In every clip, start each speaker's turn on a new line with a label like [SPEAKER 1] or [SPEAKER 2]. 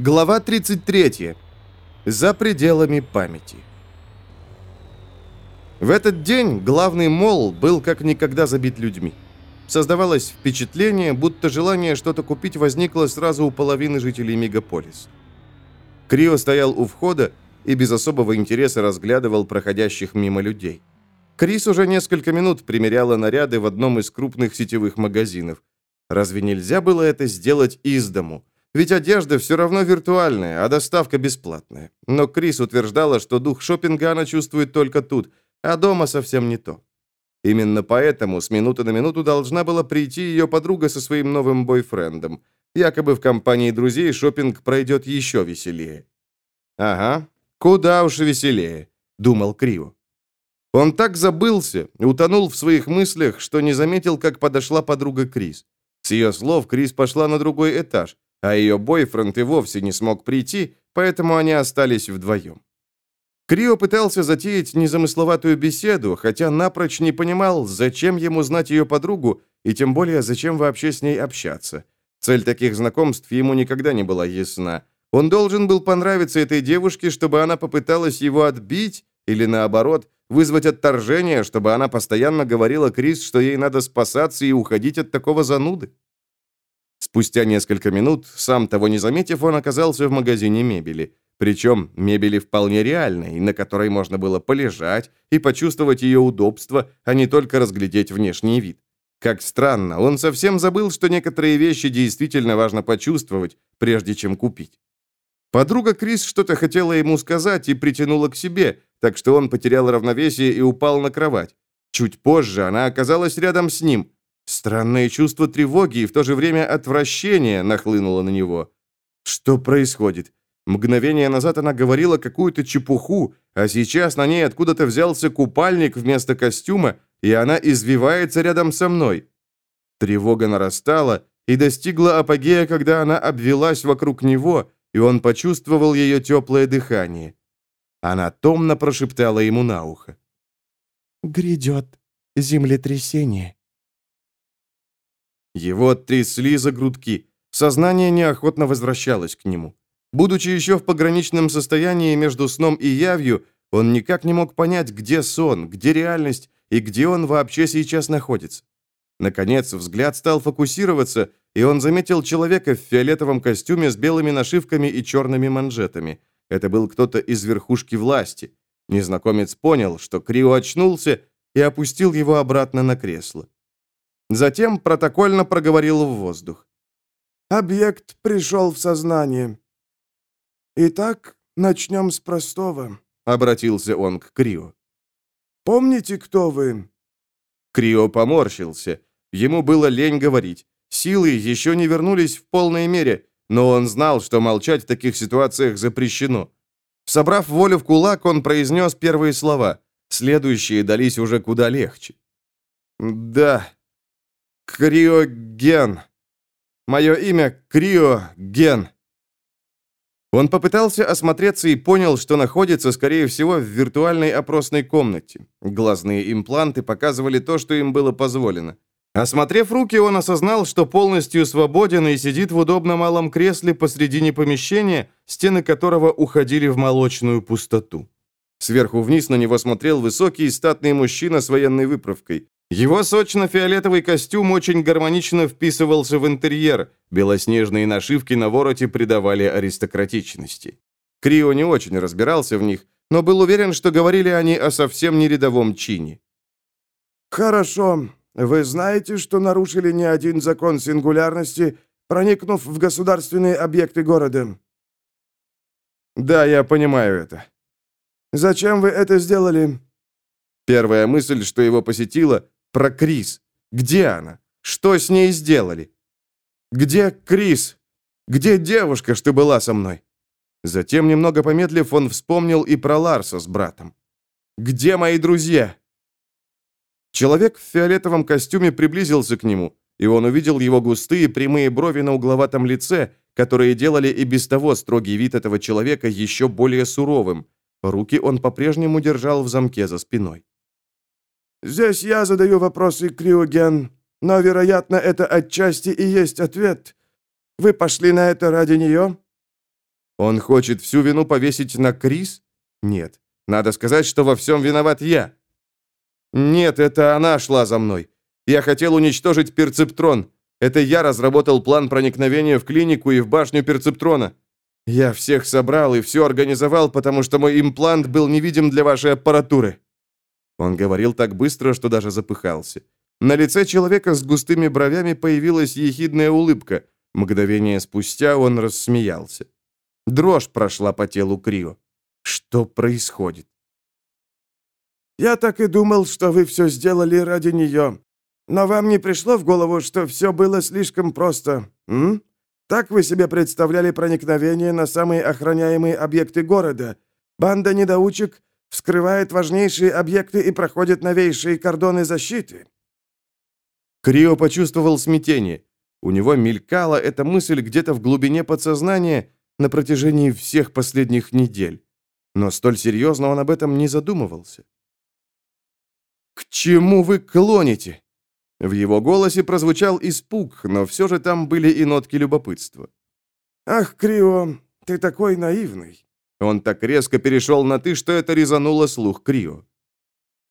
[SPEAKER 1] Глава 33. За пределами памяти. В этот день главный мол был как никогда забит людьми. Создавалось впечатление, будто желание что-то купить возникло сразу у половины жителей мегаполиса. Крио стоял у входа и без особого интереса разглядывал проходящих мимо людей. Крис уже несколько минут примеряла наряды в одном из крупных сетевых магазинов. Разве нельзя было это сделать из дому? Ведь одежда все равно виртуальная, а доставка бесплатная. Но Крис утверждала, что дух шопинга она чувствует только тут, а дома совсем не то. Именно поэтому с минуты на минуту должна была прийти ее подруга со своим новым бойфрендом. Якобы в компании друзей шопинг пройдет еще веселее. «Ага, куда уж веселее», — думал Крио. Он так забылся, утонул в своих мыслях, что не заметил, как подошла подруга Крис. С ее слов Крис пошла на другой этаж, а ее бойфренд и вовсе не смог прийти, поэтому они остались вдвоем. Крио пытался затеять незамысловатую беседу, хотя напрочь не понимал, зачем ему знать ее подругу, и тем более, зачем вообще с ней общаться. Цель таких знакомств ему никогда не была ясна. Он должен был понравиться этой девушке, чтобы она попыталась его отбить, или наоборот, вызвать отторжение, чтобы она постоянно говорила Крис, что ей надо спасаться и уходить от такого зануды. Спустя несколько минут, сам того не заметив, он оказался в магазине мебели. Причем мебели вполне реальной, на которой можно было полежать и почувствовать ее удобство, а не только разглядеть внешний вид. Как странно, он совсем забыл, что некоторые вещи действительно важно почувствовать, прежде чем купить. Подруга Крис что-то хотела ему сказать и притянула к себе, так что он потерял равновесие и упал на кровать. Чуть позже она оказалась рядом с ним. Странное чувство тревоги и в то же время отвращения нахлынуло на него. Что происходит? Мгновение назад она говорила какую-то чепуху, а сейчас на ней откуда-то взялся купальник вместо костюма, и она извивается рядом со мной. Тревога нарастала и достигла апогея, когда она обвелась вокруг него, и он почувствовал ее теплое дыхание. Она томно прошептала ему на ухо.
[SPEAKER 2] «Грядет землетрясение».
[SPEAKER 1] Его трясли за грудки. Сознание неохотно возвращалось к нему. Будучи еще в пограничном состоянии между сном и явью, он никак не мог понять, где сон, где реальность и где он вообще сейчас находится. Наконец, взгляд стал фокусироваться, и он заметил человека в фиолетовом костюме с белыми нашивками и черными манжетами. Это был кто-то из верхушки власти. Незнакомец понял, что Крио очнулся и опустил его обратно на кресло. Затем протокольно проговорил в воздух.
[SPEAKER 2] «Объект пришел в сознание. «Итак, начнем с простого», — обратился он к Крио. «Помните, кто вы?»
[SPEAKER 1] Крио поморщился. Ему было лень говорить. Силы еще не вернулись в полной мере, но он знал, что молчать в таких ситуациях запрещено. Собрав волю в кулак, он произнес первые слова. Следующие дались уже куда легче. «Да, Криоген. Мое имя Криоген. Он попытался осмотреться и понял, что находится, скорее всего, в виртуальной опросной комнате. Глазные импланты показывали то, что им было позволено. Осмотрев руки, он осознал, что полностью свободен и сидит в удобном малом кресле посредине помещения, стены которого уходили в молочную пустоту. Сверху вниз на него смотрел высокий статный мужчина с военной выправкой. Его сочно-фиолетовый костюм очень гармонично вписывался в интерьер, белоснежные нашивки на вороте придавали аристократичности. Крио не очень разбирался в них, но был уверен, что говорили они о совсем не рядовом чине.
[SPEAKER 2] «Хорошо. Вы знаете, что нарушили не один закон сингулярности, проникнув в государственные объекты города?»
[SPEAKER 1] «Да, я понимаю это».
[SPEAKER 2] «Зачем вы это сделали?»
[SPEAKER 1] Первая мысль, что его посетила, про Крис. Где она? Что с ней сделали? Где Крис? Где девушка, что была со мной? Затем, немного помедлив, он вспомнил и про Ларса с братом. Где мои друзья? Человек в фиолетовом костюме приблизился к нему, и он увидел его густые прямые брови на угловатом лице, которые делали и без того строгий вид этого человека еще более суровым. Руки он по-прежнему держал в замке за спиной.
[SPEAKER 2] Здесь я задаю вопросы, Криоген, но, вероятно, это отчасти и есть ответ. Вы пошли на это ради нее?»
[SPEAKER 1] Он хочет всю вину повесить на Крис? Нет. Надо сказать, что во всем виноват я. Нет, это она шла за мной. Я хотел уничтожить перцептрон. Это я разработал план проникновения в клинику и в башню перцептрона. Я всех собрал и все организовал, потому что мой имплант был невидим для вашей аппаратуры. Он говорил так быстро, что даже запыхался. На лице человека с густыми бровями появилась ехидная улыбка. Мгновение спустя он рассмеялся. Дрожь прошла по телу Крио. Что происходит?
[SPEAKER 2] «Я так и думал, что вы все сделали ради нее. Но вам не пришло в голову, что все было слишком просто, м? Так вы себе представляли проникновение на самые охраняемые объекты города? Банда недоучек вскрывает важнейшие объекты и проходит новейшие кордоны защиты».
[SPEAKER 1] Крио почувствовал смятение. У него мелькала эта мысль где-то в глубине подсознания на протяжении всех последних недель. Но столь серьезно он об этом не задумывался. «К чему вы клоните?» В его голосе прозвучал испуг, но все же там были и нотки любопытства.
[SPEAKER 2] «Ах, Крио, ты такой наивный!»
[SPEAKER 1] Он так резко перешел на «ты», что это резануло слух Крио.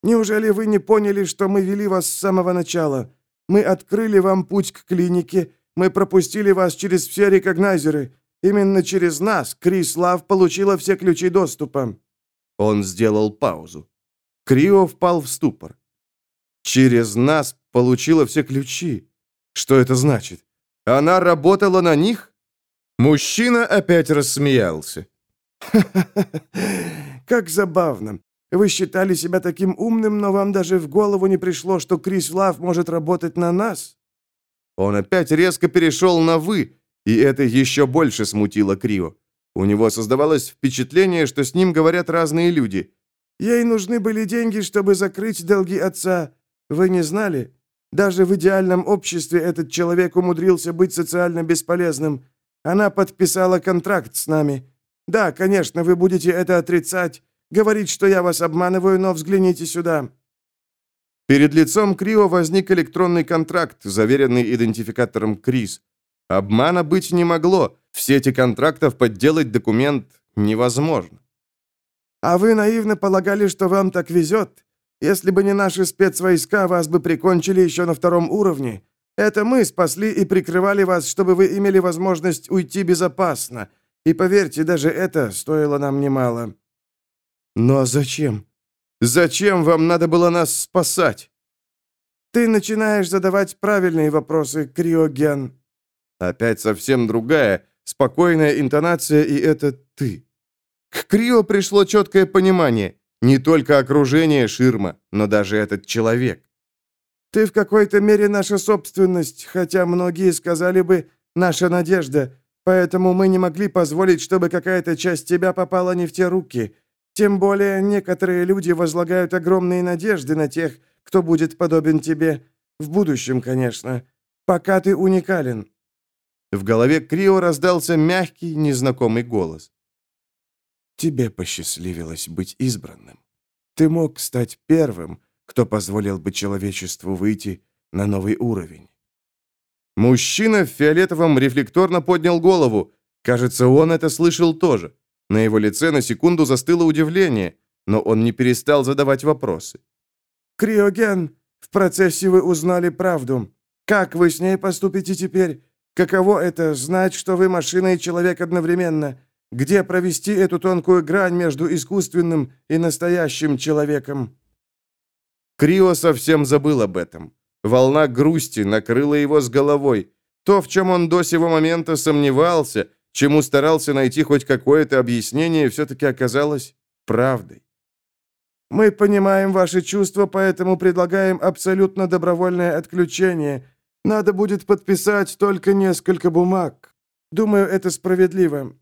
[SPEAKER 2] «Неужели вы не поняли, что мы вели вас с самого начала? Мы открыли вам путь к клинике, мы пропустили вас через все рекогнайзеры. Именно через нас Крис Лав получила все ключи доступа».
[SPEAKER 1] Он сделал паузу. Крио впал в ступор. «Через нас получила все ключи. Что это значит? Она работала на них?» Мужчина опять рассмеялся.
[SPEAKER 2] Как забавно. Вы считали себя таким умным, но вам даже в голову не пришло, что Крис Лав может работать на нас?»
[SPEAKER 1] Он опять резко перешел на «вы», и это еще больше смутило Крио. У него создавалось впечатление, что с ним говорят разные люди.
[SPEAKER 2] «Ей нужны были деньги, чтобы закрыть долги отца. Вы не знали? Даже в идеальном обществе этот человек умудрился быть социально бесполезным. Она подписала контракт с нами. Да, конечно, вы будете это отрицать, говорить, что я вас обманываю, но взгляните сюда».
[SPEAKER 1] Перед лицом Крио возник электронный контракт, заверенный идентификатором Крис. Обмана быть не могло. В сети контрактов подделать документ невозможно.
[SPEAKER 2] «А вы наивно полагали, что вам так везет? Если бы не наши спецвойска, вас бы прикончили еще на втором уровне. Это мы спасли и прикрывали вас, чтобы вы имели возможность уйти безопасно. И поверьте, даже это стоило нам немало».
[SPEAKER 1] «Но зачем? Зачем вам надо было нас спасать?»
[SPEAKER 2] «Ты начинаешь задавать правильные вопросы, Криоген».
[SPEAKER 1] Опять совсем другая, спокойная интонация, и это «ты». К Крио пришло четкое понимание. Не только окружение ширма, но даже этот человек.
[SPEAKER 2] «Ты в какой-то мере наша собственность, хотя многие сказали бы «наша надежда», Поэтому мы не могли позволить, чтобы какая-то часть тебя попала не в те руки. Тем более некоторые люди возлагают огромные надежды на тех, кто будет подобен тебе. В будущем, конечно. Пока ты уникален».
[SPEAKER 1] В голове Крио раздался мягкий, незнакомый голос.
[SPEAKER 2] «Тебе посчастливилось быть избранным. Ты мог стать первым, кто позволил бы человечеству выйти на новый уровень.
[SPEAKER 1] Мужчина в фиолетовом рефлекторно поднял голову. Кажется, он это слышал тоже. На его лице на секунду застыло удивление, но он не перестал задавать вопросы.
[SPEAKER 2] «Криоген, в процессе вы узнали правду. Как вы с ней поступите теперь? Каково это, знать, что вы машина и человек одновременно? Где провести эту тонкую грань между искусственным и настоящим человеком?»
[SPEAKER 1] Крио совсем забыл об этом. Волна грусти накрыла его с головой. То, в чем он до сего момента сомневался, чему старался найти хоть какое-то объяснение, все-таки оказалось правдой.
[SPEAKER 2] «Мы понимаем ваши чувства, поэтому предлагаем абсолютно добровольное отключение. Надо будет подписать только несколько бумаг. Думаю, это справедливо».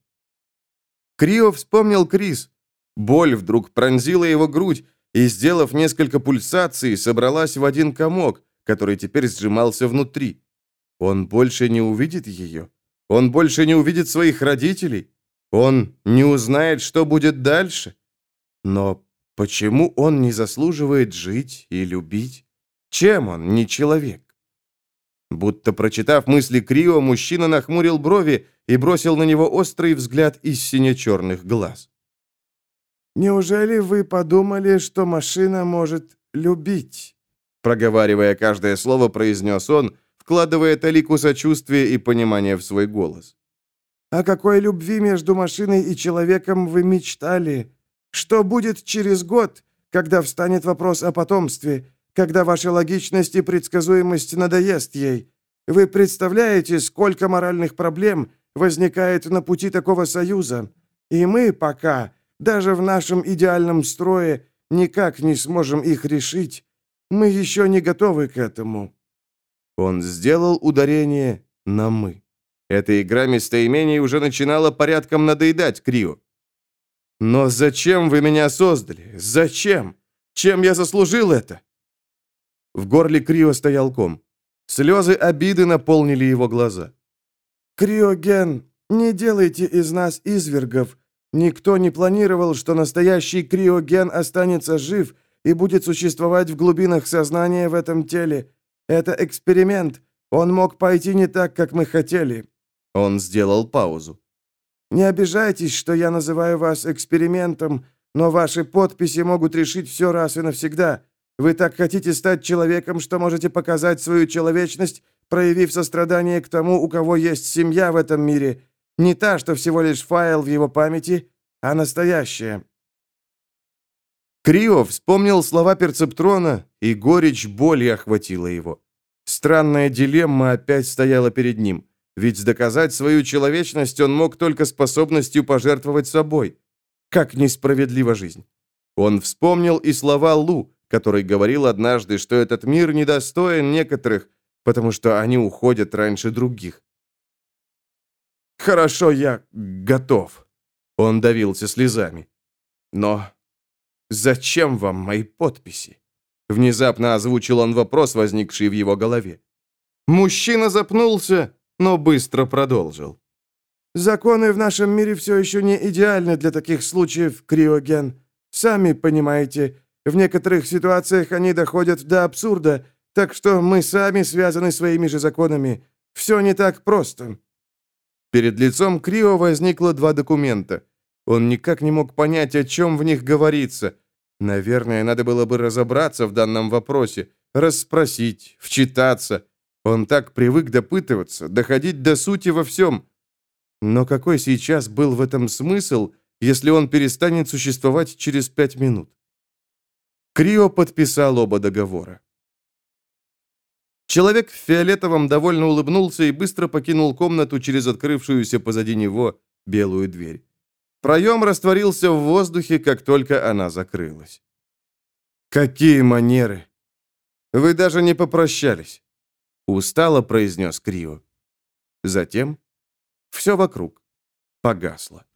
[SPEAKER 1] Крио вспомнил Крис. Боль вдруг пронзила его грудь и, сделав несколько пульсаций, собралась в один комок, который теперь сжимался внутри. Он больше не увидит ее. Он больше не увидит своих родителей. Он не узнает, что будет дальше. Но почему он не заслуживает жить и любить? Чем он не человек? Будто прочитав мысли Крио, мужчина нахмурил брови и бросил на него острый взгляд из сине-черных глаз.
[SPEAKER 2] «Неужели вы подумали, что машина может любить?»
[SPEAKER 1] Проговаривая каждое слово, произнес он, вкладывая талику сочувствия и понимания в свой голос.
[SPEAKER 2] «О какой любви между машиной и человеком вы мечтали? Что будет через год, когда встанет вопрос о потомстве, когда ваша логичность и предсказуемость надоест ей? Вы представляете, сколько моральных проблем возникает на пути такого союза? И мы пока даже в нашем идеальном строе никак не сможем их решить. Мы еще не готовы к этому».
[SPEAKER 1] Он сделал ударение на «мы». Эта игра местоимений уже начинала порядком надоедать Крио. «Но зачем вы меня создали? Зачем? Чем я заслужил это?» В горле Крио стоял ком. Слезы обиды наполнили его глаза.
[SPEAKER 2] «Криоген, не делайте из нас извергов. Никто не планировал, что настоящий криоген останется жив и будет существовать в глубинах сознания в этом теле. Это эксперимент. Он мог пойти не так, как мы хотели».
[SPEAKER 1] Он сделал паузу.
[SPEAKER 2] «Не обижайтесь, что я называю вас экспериментом, но ваши подписи могут решить все раз и навсегда. Вы так хотите стать человеком, что можете показать свою человечность, проявив сострадание к тому, у кого есть семья в этом мире, не та, что всего лишь файл в его памяти, а настоящая.
[SPEAKER 1] Крио вспомнил слова перцептрона, и горечь боли охватила его. Странная дилемма опять стояла перед ним, ведь доказать свою человечность он мог только способностью пожертвовать собой. Как несправедлива жизнь. Он вспомнил и слова Лу, который говорил однажды, что этот мир недостоин некоторых, потому что они уходят раньше других. «Хорошо, я готов». Он давился слезами. «Но зачем вам мои подписи?» Внезапно озвучил он вопрос, возникший в его голове. Мужчина запнулся, но быстро продолжил.
[SPEAKER 2] «Законы в нашем мире все еще не идеальны для таких случаев, Криоген. Сами понимаете, в некоторых ситуациях они доходят до абсурда, так что мы сами связаны своими же законами. Все не так просто.
[SPEAKER 1] Перед лицом Крио возникло два документа. Он никак не мог понять, о чем в них говорится. Наверное, надо было бы разобраться в данном вопросе, расспросить, вчитаться. Он так привык допытываться, доходить до сути во всем. Но какой сейчас был в этом смысл, если он перестанет существовать через пять минут? Крио подписал оба договора. Человек в фиолетовом довольно улыбнулся и быстро покинул комнату через открывшуюся позади него белую дверь. Проем растворился в воздухе, как только она закрылась. «Какие манеры! Вы даже не попрощались!» Устало произнес Крио. Затем все вокруг погасло.